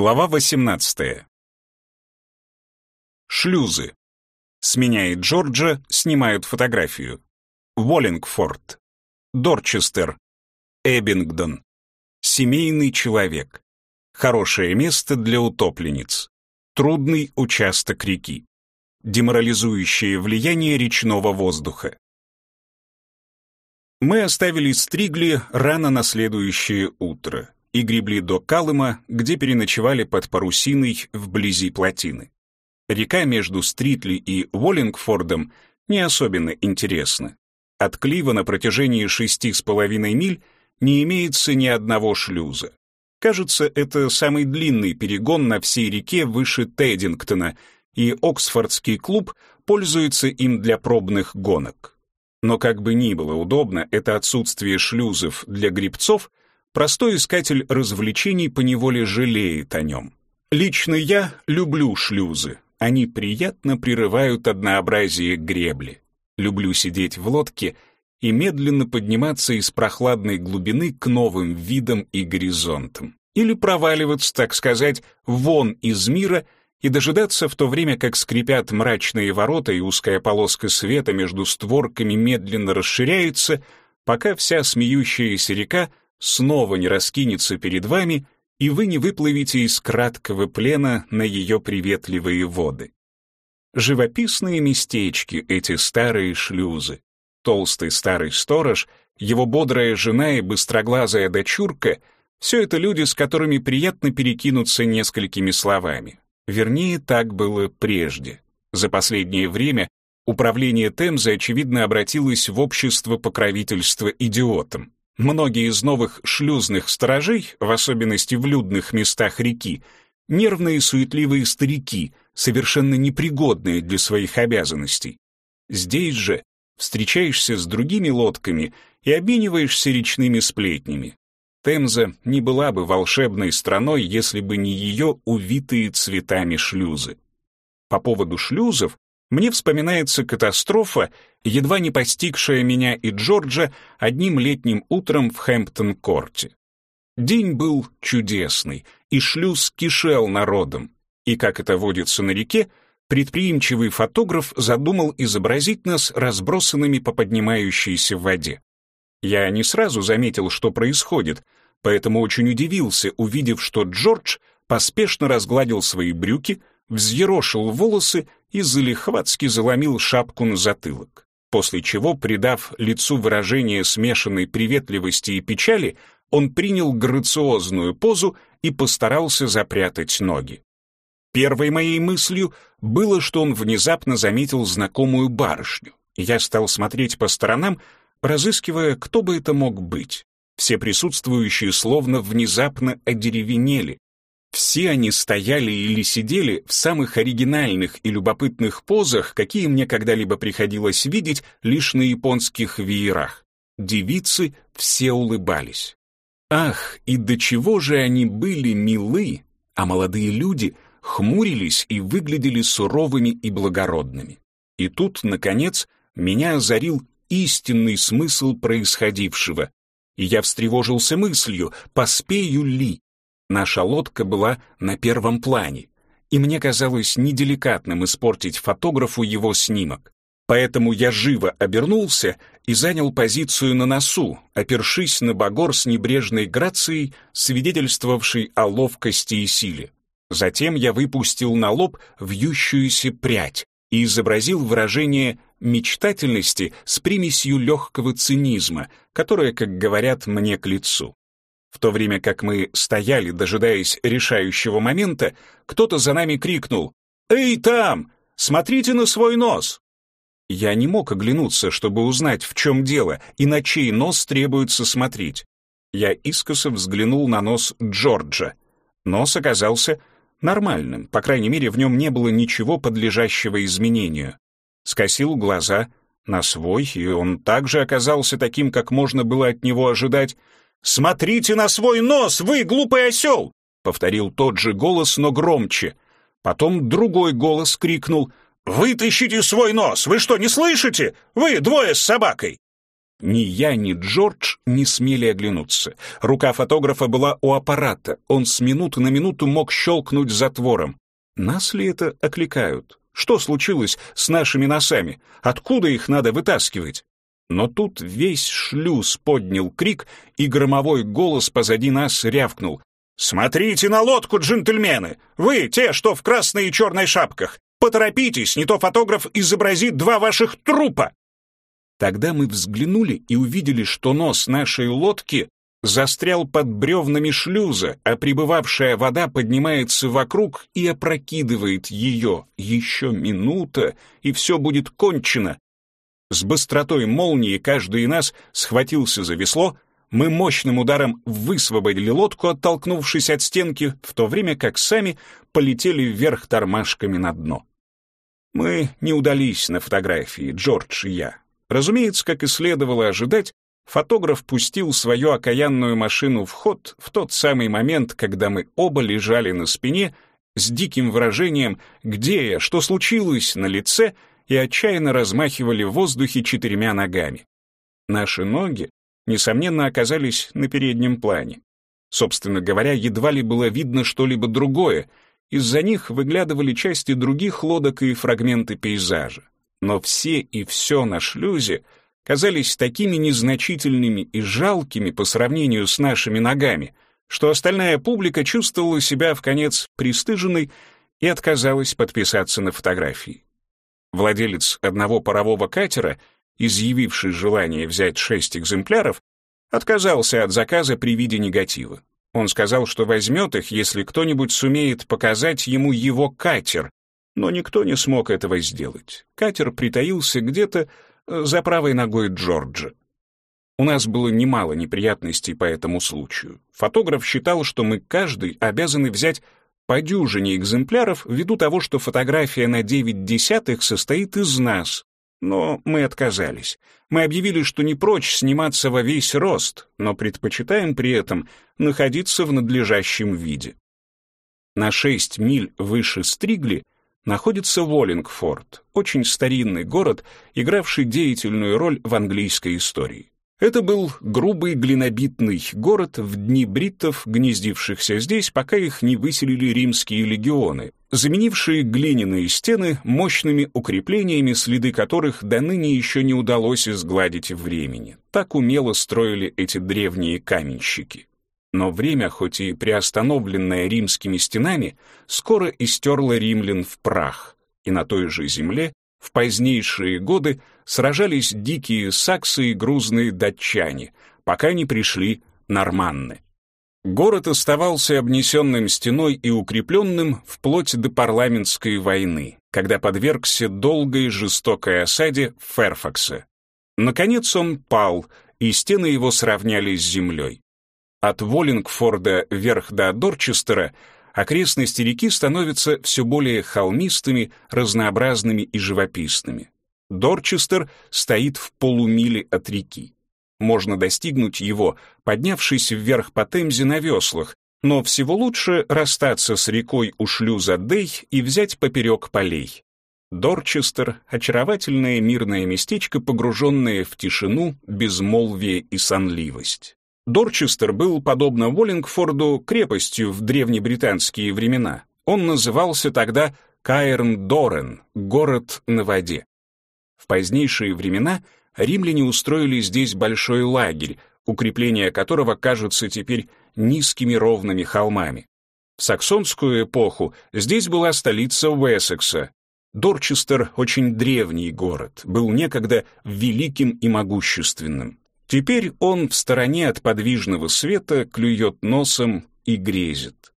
Глава 18. Шлюзы. Сменяет Джорджа, снимают фотографию. Уоллингфорд. Дорчестер. Эббингдон. Семейный человек. Хорошее место для утопленниц. Трудный участок реки. Деморализующее влияние речного воздуха. Мы оставили Стригли рано на следующее утро и гребли до Калыма, где переночевали под парусиной вблизи плотины. Река между Стритли и Уоллингфордом не особенно интересна. От Клива на протяжении шести с половиной миль не имеется ни одного шлюза. Кажется, это самый длинный перегон на всей реке выше Теддингтона, и Оксфордский клуб пользуется им для пробных гонок. Но как бы ни было удобно, это отсутствие шлюзов для грибцов простой искатель развлечений поневоле жалеет о нем. Лично я люблю шлюзы. Они приятно прерывают однообразие гребли. Люблю сидеть в лодке и медленно подниматься из прохладной глубины к новым видам и горизонтам. Или проваливаться, так сказать, вон из мира и дожидаться в то время, как скрипят мрачные ворота и узкая полоска света между створками медленно расширяется, пока вся смеющаяся река снова не раскинется перед вами, и вы не выплывете из краткого плена на ее приветливые воды. Живописные местечки эти старые шлюзы. Толстый старый сторож, его бодрая жена и быстроглазая дочурка — все это люди, с которыми приятно перекинуться несколькими словами. Вернее, так было прежде. За последнее время управление Темзы, очевидно, обратилось в общество покровительства идиотам. Многие из новых шлюзных сторожей, в особенности в людных местах реки, нервные суетливые старики, совершенно непригодные для своих обязанностей. Здесь же встречаешься с другими лодками и обмениваешься речными сплетнями. Темза не была бы волшебной страной, если бы не ее увитые цветами шлюзы. По поводу шлюзов мне вспоминается катастрофа, едва не постигшая меня и Джорджа одним летним утром в Хэмптон-корте. День был чудесный, и шлюз кишел народом. И, как это водится на реке, предприимчивый фотограф задумал изобразить нас разбросанными по поднимающейся в воде. Я не сразу заметил, что происходит, поэтому очень удивился, увидев, что Джордж поспешно разгладил свои брюки, взъерошил волосы и залихватски заломил шапку на затылок, после чего, придав лицу выражение смешанной приветливости и печали, он принял грациозную позу и постарался запрятать ноги. Первой моей мыслью было, что он внезапно заметил знакомую барышню, я стал смотреть по сторонам, разыскивая, кто бы это мог быть. Все присутствующие словно внезапно одеревенели, все они стояли или сидели в самых оригинальных и любопытных позах, какие мне когда-либо приходилось видеть лишь на японских веерах. Девицы все улыбались. Ах, и до чего же они были милы, а молодые люди хмурились и выглядели суровыми и благородными. И тут, наконец, меня озарил истинный смысл происходившего, и я встревожился мыслью, поспею ли, Наша лодка была на первом плане, и мне казалось неделикатным испортить фотографу его снимок. Поэтому я живо обернулся и занял позицию на носу, опершись на багор с небрежной грацией, свидетельствовавшей о ловкости и силе. Затем я выпустил на лоб вьющуюся прядь и изобразил выражение мечтательности с примесью легкого цинизма, которое, как говорят, мне к лицу. В то время как мы стояли, дожидаясь решающего момента, кто-то за нами крикнул «Эй, там! Смотрите на свой нос!» Я не мог оглянуться, чтобы узнать, в чем дело и на чей нос требуется смотреть. Я искоса взглянул на нос Джорджа. Нос оказался нормальным, по крайней мере, в нем не было ничего подлежащего изменению. Скосил глаза на свой, и он также оказался таким, как можно было от него ожидать, «Смотрите на свой нос, вы, глупый осел!» — повторил тот же голос, но громче. Потом другой голос крикнул «Вытащите свой нос! Вы что, не слышите? Вы двое с собакой!» Ни я, ни Джордж не смели оглянуться. Рука фотографа была у аппарата. Он с минуты на минуту мог щелкнуть затвором. Нас ли это окликают? Что случилось с нашими носами? Откуда их надо вытаскивать? Но тут весь шлюз поднял крик, и громовой голос позади нас рявкнул. «Смотрите на лодку, джентльмены! Вы, те, что в красной и черной шапках! Поторопитесь, не то фотограф изобразит два ваших трупа!» Тогда мы взглянули и увидели, что нос нашей лодки застрял под бревнами шлюза, а прибывавшая вода поднимается вокруг и опрокидывает ее. Еще минута, и все будет кончено. С быстротой молнии каждый из нас схватился за весло, мы мощным ударом высвободили лодку, оттолкнувшись от стенки, в то время как сами полетели вверх тормашками на дно. Мы не удались на фотографии, Джордж и я. Разумеется, как и следовало ожидать, фотограф пустил свою окаянную машину в ход в тот самый момент, когда мы оба лежали на спине с диким выражением «Где я? Что случилось?» на лице и отчаянно размахивали в воздухе четырьмя ногами. Наши ноги, несомненно, оказались на переднем плане. Собственно говоря, едва ли было видно что-либо другое, из-за них выглядывали части других лодок и фрагменты пейзажа но все и все на шлюзе казались такими незначительными и жалкими по сравнению с нашими ногами, что остальная публика чувствовала себя в конец пристыженной и отказалась подписаться на фотографии. Владелец одного парового катера, изъявивший желание взять шесть экземпляров, отказался от заказа при виде негатива. Он сказал, что возьмет их, если кто-нибудь сумеет показать ему его катер, но никто не смог этого сделать. Катер притаился где-то э, за правой ногой Джорджа. У нас было немало неприятностей по этому случаю. Фотограф считал, что мы каждый обязаны взять по дюжине экземпляров ввиду того, что фотография на 9 десятых состоит из нас. Но мы отказались. Мы объявили, что не прочь сниматься во весь рост, но предпочитаем при этом находиться в надлежащем виде. На 6 миль выше Стригли — находится Уоллингфорд, очень старинный город, игравший деятельную роль в английской истории. Это был грубый глинобитный город в дни бриттов, гнездившихся здесь, пока их не выселили римские легионы, заменившие глиняные стены мощными укреплениями, следы которых до ныне еще не удалось изгладить времени. Так умело строили эти древние каменщики. Но время, хоть и приостановленное римскими стенами, скоро истерло римлян в прах, и на той же земле в позднейшие годы сражались дикие саксы и грузные датчане, пока не пришли норманны. Город оставался обнесенным стеной и укрепленным вплоть до парламентской войны, когда подвергся долгой жестокой осаде Ферфакса. Наконец он пал, и стены его сравнялись с землей. От Воллингфорда вверх до Дорчестера окрестности реки становятся все более холмистыми, разнообразными и живописными. Дорчестер стоит в полумиле от реки. Можно достигнуть его, поднявшись вверх по Темзе на веслах, но всего лучше расстаться с рекой у шлюза Дей и взять поперек полей. Дорчестер — очаровательное мирное местечко, погруженное в тишину, безмолвие и сонливость. Дорчестер был, подобно Уоллингфорду, крепостью в древнебританские времена. Он назывался тогда Каэрн-Дорен, город на воде. В позднейшие времена римляне устроили здесь большой лагерь, укрепления которого кажутся теперь низкими ровными холмами. В саксонскую эпоху здесь была столица Уэссекса. Дорчестер — очень древний город, был некогда великим и могущественным. Теперь он в стороне от подвижного света клюет носом и грезит.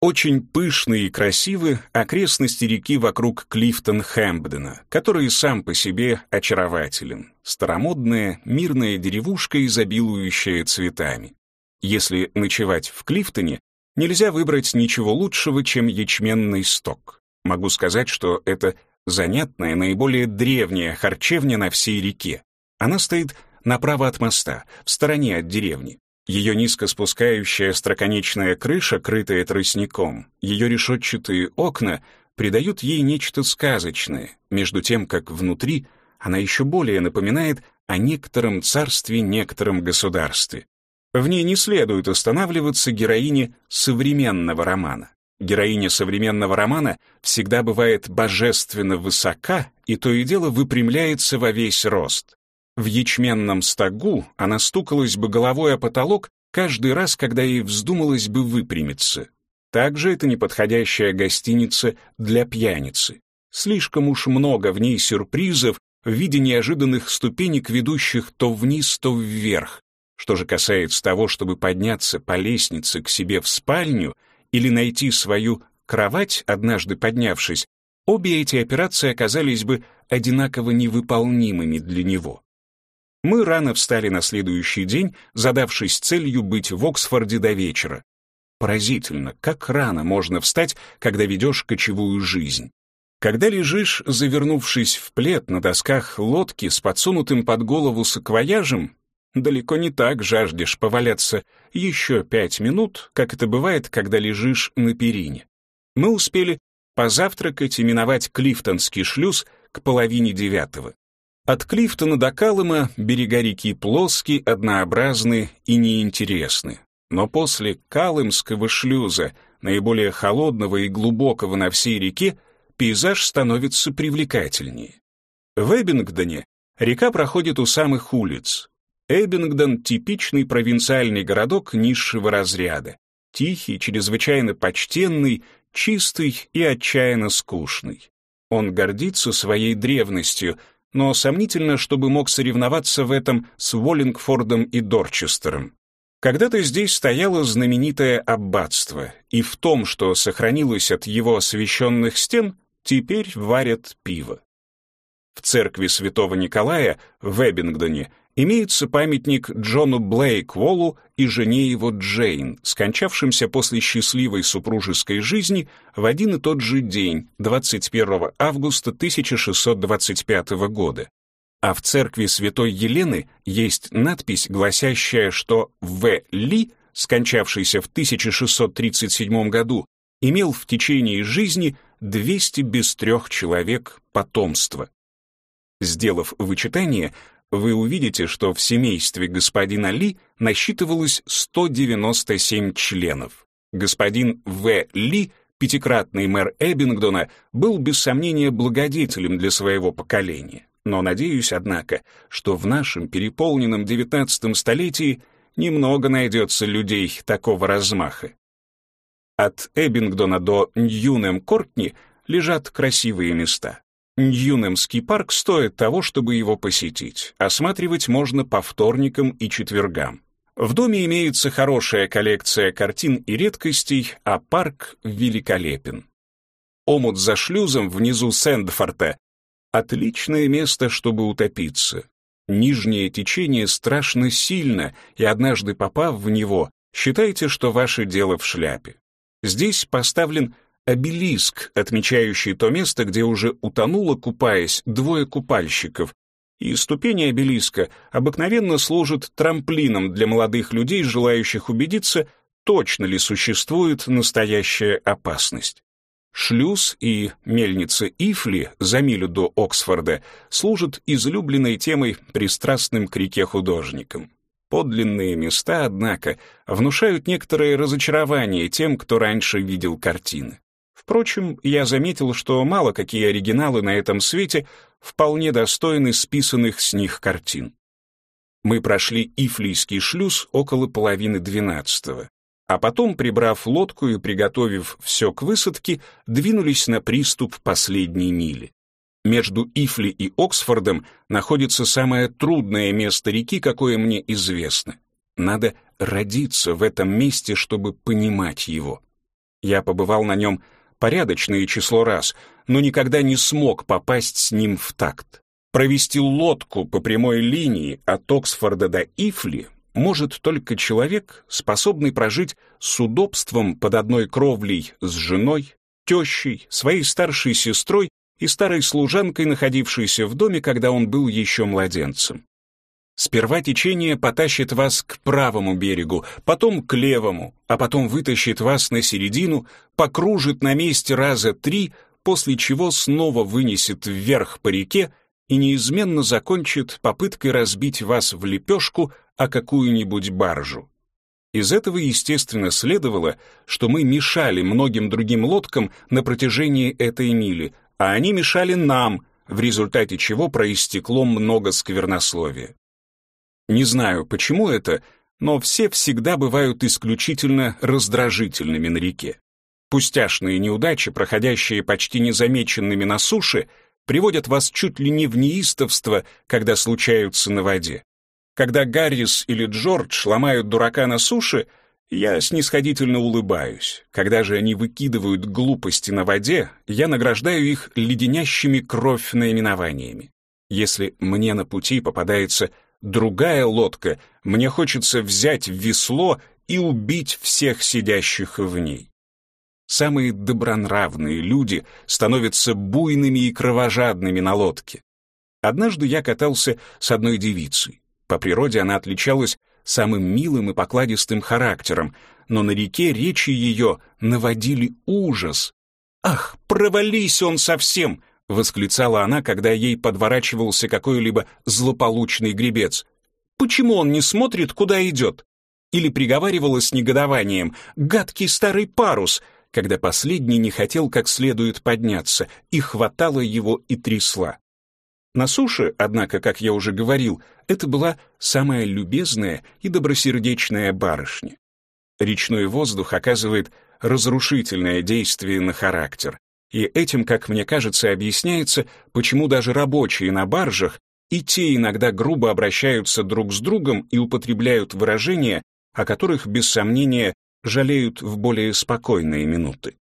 Очень пышные и красивы окрестности реки вокруг Клифтон-Хэмпдена, который сам по себе очарователен. Старомодная, мирная деревушка, изобилующая цветами. Если ночевать в Клифтоне, нельзя выбрать ничего лучшего, чем ячменный сток. Могу сказать, что это занятная, наиболее древняя харчевня на всей реке. Она стоит направо от моста, в стороне от деревни. Ее низко спускающая строконечная крыша, крытая тростником, ее решетчатые окна придают ей нечто сказочное, между тем, как внутри она еще более напоминает о некотором царстве, некотором государстве. В ней не следует останавливаться героине современного романа. Героиня современного романа всегда бывает божественно высока и то и дело выпрямляется во весь рост. В ячменном стогу она стукалась бы головой о потолок каждый раз, когда ей вздумалось бы выпрямиться. Также это неподходящая гостиница для пьяницы. Слишком уж много в ней сюрпризов в виде неожиданных ступенек, ведущих то вниз, то вверх. Что же касается того, чтобы подняться по лестнице к себе в спальню или найти свою кровать, однажды поднявшись, обе эти операции оказались бы одинаково невыполнимыми для него. Мы рано встали на следующий день, задавшись целью быть в Оксфорде до вечера. Поразительно, как рано можно встать, когда ведешь кочевую жизнь. Когда лежишь, завернувшись в плед на досках лодки с подсунутым под голову саквояжем, далеко не так жаждешь поваляться еще пять минут, как это бывает, когда лежишь на перине. Мы успели позавтракать и миновать Клифтонский шлюз к половине девятого. От Клифтона до Калыма берега реки плоские, однообразны и неинтересны. Но после Калымского шлюза, наиболее холодного и глубокого на всей реке, пейзаж становится привлекательнее. В Эббингдоне река проходит у самых улиц. Эббингдон — типичный провинциальный городок низшего разряда. Тихий, чрезвычайно почтенный, чистый и отчаянно скучный. Он гордится своей древностью, но сомнительно, чтобы мог соревноваться в этом с Уоллингфордом и Дорчестером. Когда-то здесь стояло знаменитое аббатство, и в том, что сохранилось от его освященных стен, теперь варят пиво. В церкви святого Николая в Эббингдоне имеется памятник Джону Блейкволу и жене его Джейн, скончавшимся после счастливой супружеской жизни в один и тот же день, 21 августа 1625 года а в церкви святой Елены есть надпись, гласящая, что В. Ли, скончавшийся в 1637 году, имел в течение жизни 200 без трех человек потомства. Сделав вычитание, вы увидите, что в семействе господина Ли насчитывалось 197 членов. Господин В. Ли, пятикратный мэр Эббингдона, был без сомнения благодетелем для своего поколения. Но надеюсь, однако, что в нашем переполненном девятнадцатом столетии немного найдется людей такого размаха. От Эббингдона до Ньюнем-Кортни лежат красивые места. Ньюнемский парк стоит того, чтобы его посетить. Осматривать можно по вторникам и четвергам. В доме имеется хорошая коллекция картин и редкостей, а парк великолепен. Омут за шлюзом внизу Сэндфорта Отличное место, чтобы утопиться. Нижнее течение страшно сильно, и однажды попав в него, считайте, что ваше дело в шляпе. Здесь поставлен обелиск, отмечающий то место, где уже утонуло, купаясь, двое купальщиков, и ступени обелиска обыкновенно служат трамплином для молодых людей, желающих убедиться, точно ли существует настоящая опасность. Шлюз и мельница Ифли за милю до Оксфорда служат излюбленной темой пристрастным к реке художникам. Подлинные места, однако, внушают некоторое разочарование тем, кто раньше видел картины. Впрочем, я заметил, что мало какие оригиналы на этом свете вполне достойны списанных с них картин. Мы прошли Ифлийский шлюз около половины двенадцатого а потом, прибрав лодку и приготовив все к высадке, двинулись на приступ последней мили. Между Ифли и Оксфордом находится самое трудное место реки, какое мне известно. Надо родиться в этом месте, чтобы понимать его. Я побывал на нем порядочное число раз, но никогда не смог попасть с ним в такт. Провести лодку по прямой линии от Оксфорда до Ифли может только человек, способный прожить с удобством под одной кровлей с женой, тещей, своей старшей сестрой и старой служанкой, находившейся в доме, когда он был еще младенцем. Сперва течение потащит вас к правому берегу, потом к левому, а потом вытащит вас на середину, покружит на месте раза три, после чего снова вынесет вверх по реке и неизменно закончит попыткой разбить вас в лепешку о какую-нибудь баржу. Из этого, естественно, следовало, что мы мешали многим другим лодкам на протяжении этой мили, а они мешали нам, в результате чего проистекло много сквернословия. Не знаю, почему это, но все всегда бывают исключительно раздражительными на реке. Пустяшные неудачи, проходящие почти незамеченными на суше, приводят вас чуть ли не в неистовство, когда случаются на воде. Когда Гаррис или Джордж ломают дурака на суше, я снисходительно улыбаюсь. Когда же они выкидывают глупости на воде, я награждаю их леденящими кровь наименованиями. Если мне на пути попадается другая лодка, мне хочется взять весло и убить всех сидящих в ней. Самые добронравные люди становятся буйными и кровожадными на лодке. Однажды я катался с одной девицей. По природе она отличалась самым милым и покладистым характером, но на реке речи ее наводили ужас. «Ах, провались он совсем!» — восклицала она, когда ей подворачивался какой-либо злополучный гребец. «Почему он не смотрит, куда идет?» Или приговаривала с негодованием «гадкий старый парус», когда последний не хотел как следует подняться, и хватала его и трясла. На суше, однако, как я уже говорил, это была самая любезная и добросердечная барышня. Речной воздух оказывает разрушительное действие на характер, и этим, как мне кажется, объясняется, почему даже рабочие на баржах и те иногда грубо обращаются друг с другом и употребляют выражения, о которых, без сомнения, жалеют в более спокойные минуты.